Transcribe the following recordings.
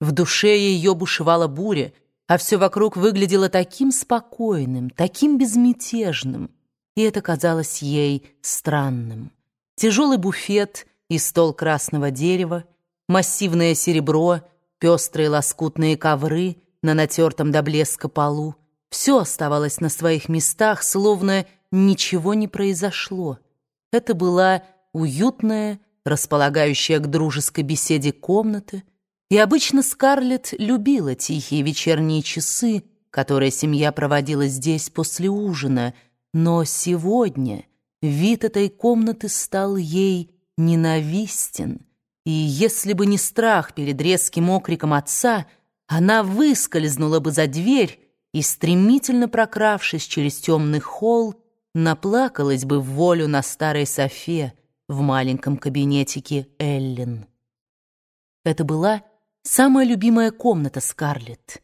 В душе ее бушевала буря, а все вокруг выглядело таким спокойным, таким безмятежным, и это казалось ей странным. Тяжелый буфет и стол красного дерева, массивное серебро, пестрые лоскутные ковры на натертом до блеска полу — все оставалось на своих местах, словно ничего не произошло. Это была уютная, располагающая к дружеской беседе комната, и обычно Скарлетт любила тихие вечерние часы, которые семья проводила здесь после ужина, но сегодня вид этой комнаты стал ей ненавистен, и если бы не страх перед резким окриком отца, она выскользнула бы за дверь и, стремительно прокравшись через темный холл, наплакалась бы в волю на старой софе в маленьком кабинетике Эллен. Это была самая любимая комната Скарлетт.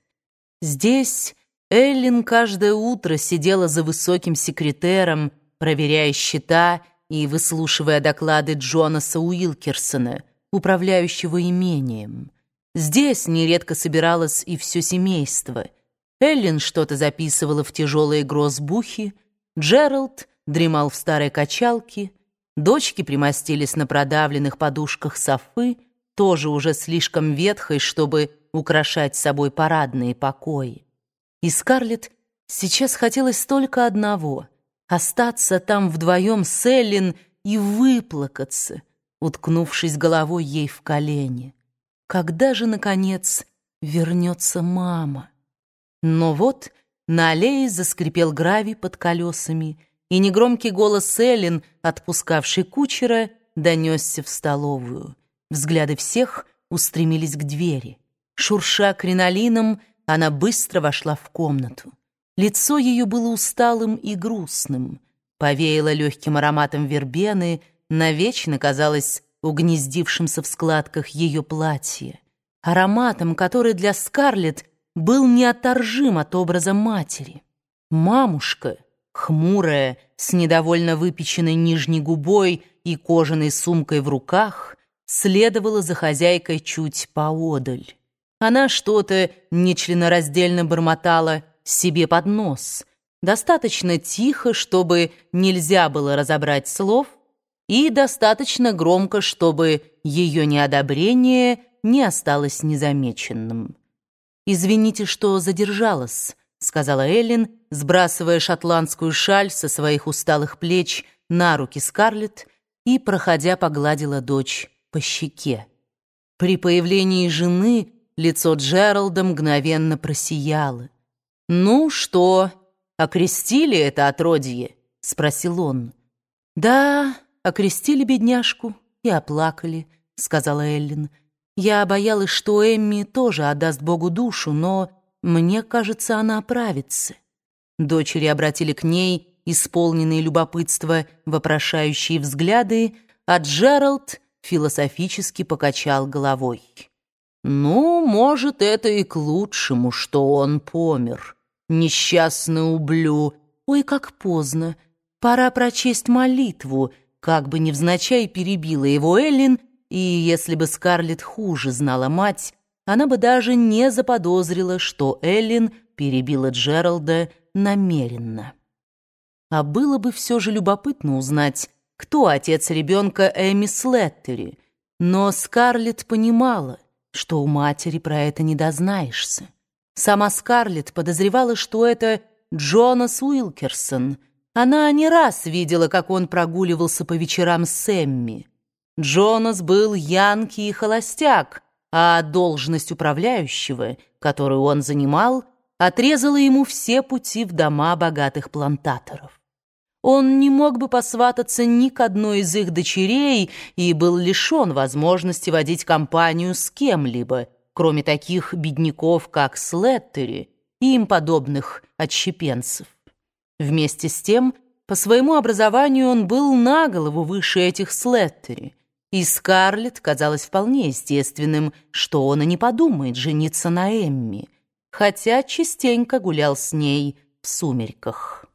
Здесь Эллен каждое утро сидела за высоким секретером, проверяя счета и выслушивая доклады Джонаса Уилкерсона, управляющего имением. Здесь нередко собиралось и все семейство — Эллен что-то записывала в тяжелые грозбухи, Джеральд дремал в старой качалке, дочки примостились на продавленных подушках софы, тоже уже слишком ветхой, чтобы украшать собой парадные покои. И Скарлетт сейчас хотелось только одного — остаться там вдвоем с Эллен и выплакаться, уткнувшись головой ей в колени. Когда же, наконец, вернется мама? Но вот на аллее заскрипел гравий под колесами, и негромкий голос Эллен, отпускавший кучера, донесся в столовую. Взгляды всех устремились к двери. Шурша кринолином, она быстро вошла в комнату. Лицо ее было усталым и грустным. Повеяло легким ароматом вербены, навечно казалось угнездившимся в складках ее платья. Ароматом, который для Скарлетт был неотторжим от образа матери. Мамушка, хмурая, с недовольно выпеченной нижней губой и кожаной сумкой в руках, следовала за хозяйкой чуть поодаль. Она что-то нечленораздельно бормотала себе под нос, достаточно тихо, чтобы нельзя было разобрать слов, и достаточно громко, чтобы ее неодобрение не осталось незамеченным. «Извините, что задержалась», — сказала Эллен, сбрасывая шотландскую шаль со своих усталых плеч на руки Скарлетт и, проходя, погладила дочь по щеке. При появлении жены лицо Джералда мгновенно просияло. «Ну что, окрестили это отродье?» — спросил он. «Да, окрестили бедняжку и оплакали», — сказала Эллен. Я боялась, что Эмми тоже отдаст Богу душу, но мне кажется, она оправится. Дочери обратили к ней исполненные любопытства вопрошающие взгляды, а Джеральд философически покачал головой. «Ну, может, это и к лучшему, что он помер. Несчастный ублю. Ой, как поздно. Пора прочесть молитву», как бы невзначай перебила его Эллин, и если бы Скарлетт хуже знала мать, она бы даже не заподозрила, что Эллен перебила Джералда намеренно. А было бы все же любопытно узнать, кто отец ребенка Эми Слеттери, но Скарлетт понимала, что у матери про это не дознаешься. Сама Скарлетт подозревала, что это Джонас Уилкерсон. Она не раз видела, как он прогуливался по вечерам с Эмми. Джонас был янки и холостяк, а должность управляющего, которую он занимал, отрезала ему все пути в дома богатых плантаторов. Он не мог бы посвататься ни к одной из их дочерей и был лишен возможности водить компанию с кем-либо, кроме таких бедняков, как Слеттери и им подобных отщепенцев. Вместе с тем, по своему образованию он был на голову выше этих Слеттери — и Скарлетт казалось вполне естественным, что он и не подумает жениться на Эмми, хотя частенько гулял с ней в сумерках.